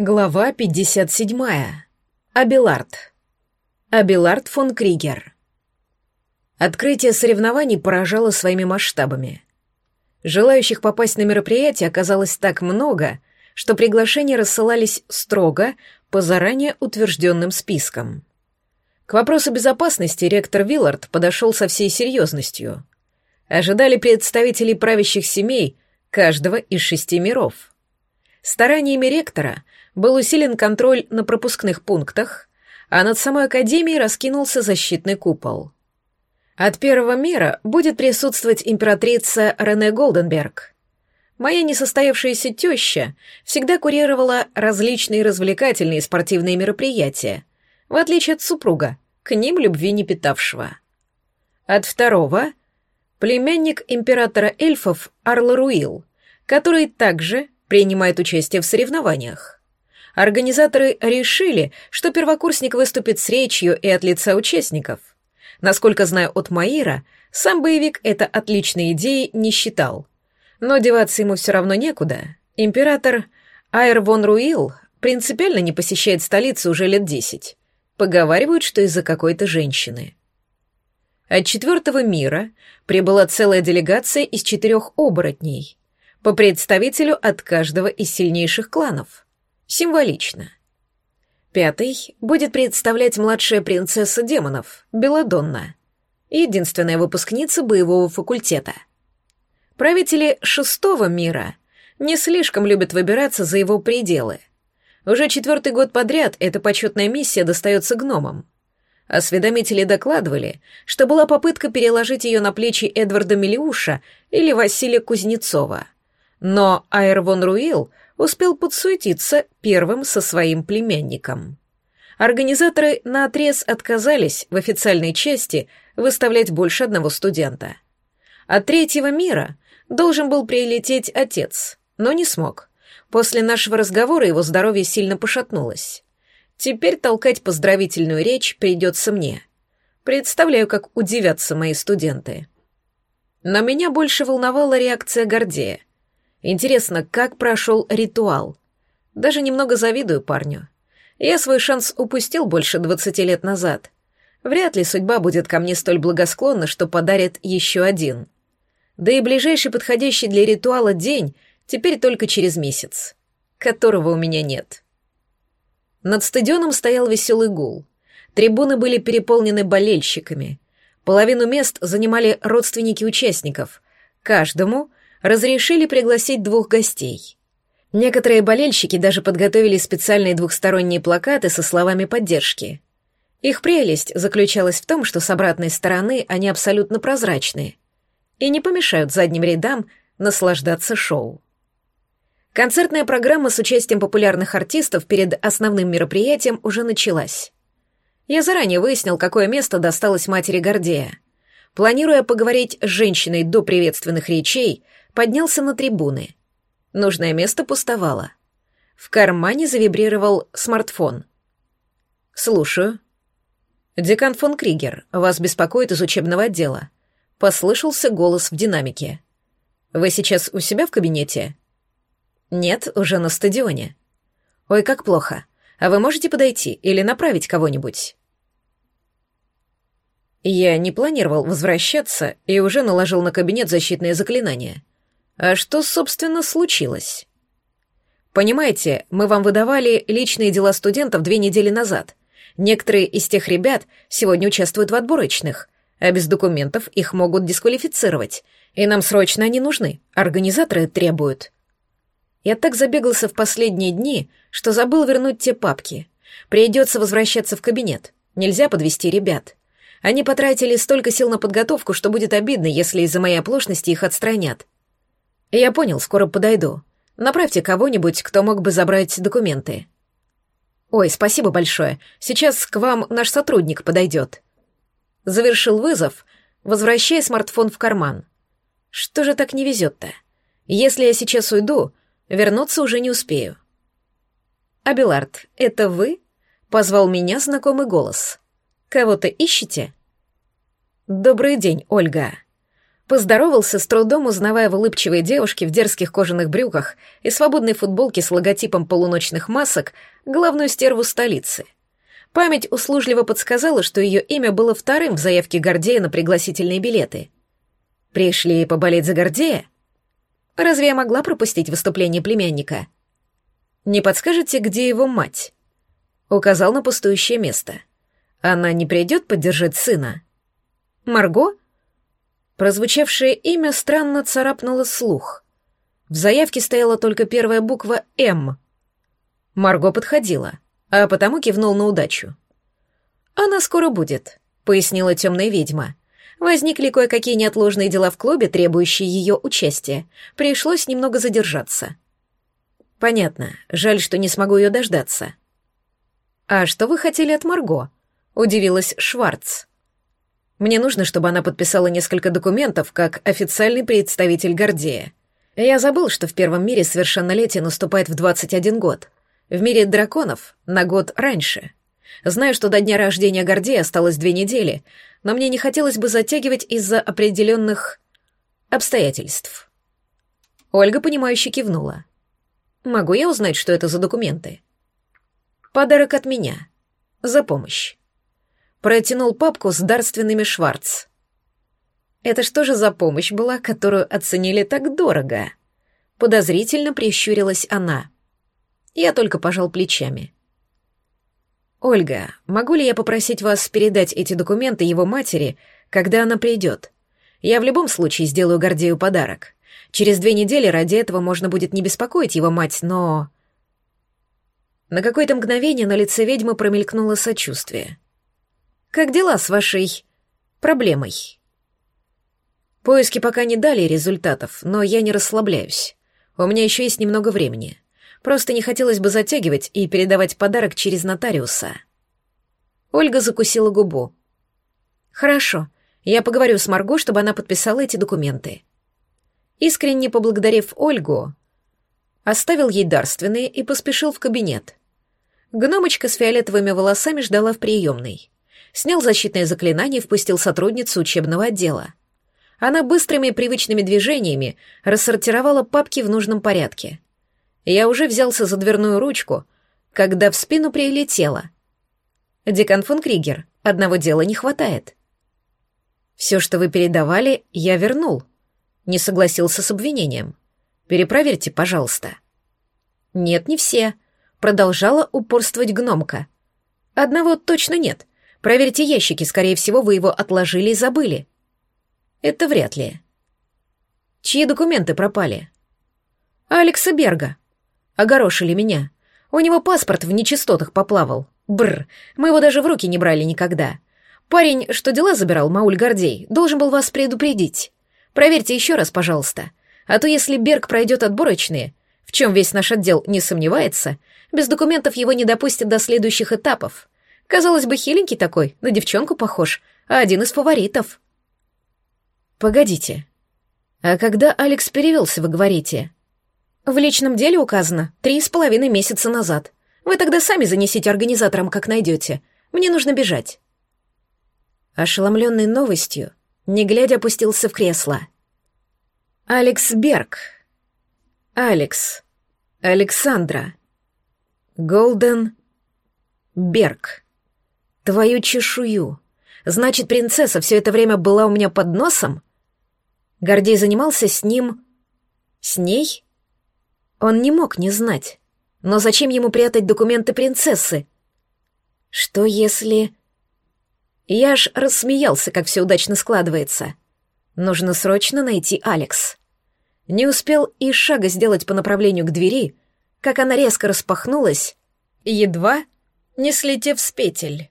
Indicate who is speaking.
Speaker 1: Глава 57. Абилард. Абилард фон Кригер. Открытие соревнований поражало своими масштабами. Желающих попасть на мероприятие оказалось так много, что приглашения рассылались строго по заранее утвержденным спискам. К вопросу безопасности ректор Виллард подошел со всей серьезностью. Ожидали представителей правящих семей каждого из шести миров. Стараниями ректора — был усилен контроль на пропускных пунктах, а над самой Академией раскинулся защитный купол. От первого мира будет присутствовать императрица Рене Голденберг. Моя несостоявшаяся теща всегда курировала различные развлекательные спортивные мероприятия, в отличие от супруга, к ним любви не питавшего. От второго — племянник императора эльфов Арла Руил, который также принимает участие в соревнованиях. Организаторы решили, что первокурсник выступит с речью и от лица участников. Насколько знаю от Маира, сам боевик это отличной идеей не считал. Но деваться ему все равно некуда. Император Айр вон Руил принципиально не посещает столицу уже лет десять. Поговаривают, что из-за какой-то женщины. От четвертого мира прибыла целая делегация из четырех оборотней, по представителю от каждого из сильнейших кланов — Символично. Пятый будет представлять младшая принцесса демонов, Беладонна, единственная выпускница боевого факультета. Правители шестого мира не слишком любят выбираться за его пределы. Уже четвертый год подряд эта почетная миссия достается гномам. Осведомители докладывали, что была попытка переложить ее на плечи Эдварда Мелиуша или Василия Кузнецова. Но Айрвон Руил успел подсуетиться первым со своим племянником. Организаторы наотрез отказались в официальной части выставлять больше одного студента. От третьего мира должен был прилететь отец, но не смог. После нашего разговора его здоровье сильно пошатнулось. Теперь толкать поздравительную речь придется мне. Представляю, как удивятся мои студенты. Но меня больше волновала реакция Гордея. Интересно, как прошел ритуал? Даже немного завидую парню. Я свой шанс упустил больше двадцати лет назад. Вряд ли судьба будет ко мне столь благосклонна, что подарит еще один. Да и ближайший подходящий для ритуала день теперь только через месяц, которого у меня нет. Над стадионом стоял веселый гул. Трибуны были переполнены болельщиками. Половину мест занимали родственники участников. Каждому разрешили пригласить двух гостей. Некоторые болельщики даже подготовили специальные двухсторонние плакаты со словами поддержки. Их прелесть заключалась в том, что с обратной стороны они абсолютно прозрачные и не помешают задним рядам наслаждаться шоу. Концертная программа с участием популярных артистов перед основным мероприятием уже началась. Я заранее выяснил, какое место досталось матери Гордея. Планируя поговорить с женщиной до приветственных речей, поднялся на трибуны. Нужное место пустовало. В кармане завибрировал смартфон. «Слушаю». «Декан фон Кригер, вас беспокоит из учебного отдела». Послышался голос в динамике. «Вы сейчас у себя в кабинете?» «Нет, уже на стадионе». «Ой, как плохо. А вы можете подойти или направить кого-нибудь?» Я не планировал возвращаться и уже наложил на кабинет защитные заклинания. А что, собственно, случилось? Понимаете, мы вам выдавали личные дела студентов две недели назад. Некоторые из тех ребят сегодня участвуют в отборочных, а без документов их могут дисквалифицировать, и нам срочно они нужны, организаторы требуют. Я так забегался в последние дни, что забыл вернуть те папки. Придется возвращаться в кабинет. Нельзя подвести ребят. Они потратили столько сил на подготовку, что будет обидно, если из-за моей оплошности их отстранят. «Я понял, скоро подойду. Направьте кого-нибудь, кто мог бы забрать документы». «Ой, спасибо большое. Сейчас к вам наш сотрудник подойдет». Завершил вызов, возвращая смартфон в карман. «Что же так не везет-то? Если я сейчас уйду, вернуться уже не успею». «Абелард, это вы?» — позвал меня знакомый голос. «Кого-то ищете?» «Добрый день, Ольга». Поздоровался, с трудом узнавая в улыбчивой девушке в дерзких кожаных брюках и свободной футболке с логотипом полуночных масок главную стерву столицы. Память услужливо подсказала, что ее имя было вторым в заявке Гордея на пригласительные билеты. Пришли поболеть за Гордея? Разве я могла пропустить выступление племянника? Не подскажете, где его мать? Указал на пустующее место. Она не придет поддержать сына? Марго? Прозвучавшее имя странно царапнуло слух. В заявке стояла только первая буква «М». Марго подходила, а потому кивнул на удачу. «Она скоро будет», — пояснила темная ведьма. Возникли кое-какие неотложные дела в клубе, требующие ее участия. Пришлось немного задержаться. «Понятно. Жаль, что не смогу ее дождаться». «А что вы хотели от Марго?» — удивилась Шварц. Мне нужно, чтобы она подписала несколько документов как официальный представитель Гордея. Я забыл, что в первом мире совершеннолетие наступает в 21 год. В мире драконов — на год раньше. Знаю, что до дня рождения Гордея осталось две недели, но мне не хотелось бы затягивать из-за определенных обстоятельств. Ольга, понимающе кивнула. «Могу я узнать, что это за документы?» «Подарок от меня. За помощь» протянул папку с дарственными Шварц. Это что же за помощь была, которую оценили так дорого? Подозрительно прищурилась она. Я только пожал плечами. «Ольга, могу ли я попросить вас передать эти документы его матери, когда она придет? Я в любом случае сделаю Гордею подарок. Через две недели ради этого можно будет не беспокоить его мать, но...» На какое-то мгновение на лице ведьмы промелькнуло сочувствие. Как дела с вашей проблемой? Поиски пока не дали результатов, но я не расслабляюсь. У меня еще есть немного времени. Просто не хотелось бы затягивать и передавать подарок через нотариуса. Ольга закусила губу. Хорошо, я поговорю с Марго, чтобы она подписала эти документы. Искренне поблагодарив Ольгу, оставил ей дарственные и поспешил в кабинет. Гномочка с фиолетовыми волосами ждала в приемной снял защитное заклинание и впустил сотрудницу учебного отдела. Она быстрыми привычными движениями рассортировала папки в нужном порядке. Я уже взялся за дверную ручку, когда в спину прилетело. «Декан фон Кригер, одного дела не хватает». «Все, что вы передавали, я вернул», — не согласился с обвинением. «Перепроверьте, пожалуйста». «Нет, не все», — продолжала упорствовать гномка. «Одного точно нет. Проверьте ящики, скорее всего, вы его отложили и забыли. Это вряд ли. Чьи документы пропали? Алекса Берга. Огорошили меня. У него паспорт в нечистотах поплавал. Бр, мы его даже в руки не брали никогда. Парень, что дела забирал, Мауль Гордей, должен был вас предупредить. Проверьте еще раз, пожалуйста. А то если Берг пройдет отборочные, в чем весь наш отдел не сомневается, без документов его не допустят до следующих этапов. Казалось бы, хиленький такой, на девчонку похож, а один из фаворитов. Погодите. А когда Алекс перевелся, вы говорите? В личном деле указано три с половиной месяца назад. Вы тогда сами занесите организаторам, как найдете. Мне нужно бежать. Ошеломленный новостью, не глядя опустился в кресло. Алекс Берг. Алекс. Александра. Голден Берг. Твою чешую. Значит, принцесса все это время была у меня под носом? Гордей занимался с ним... С ней? Он не мог не знать. Но зачем ему прятать документы принцессы? Что если... Я аж рассмеялся, как все удачно складывается. Нужно срочно найти Алекс. Не успел и шага сделать по направлению к двери, как она резко распахнулась, едва не слетев с петель.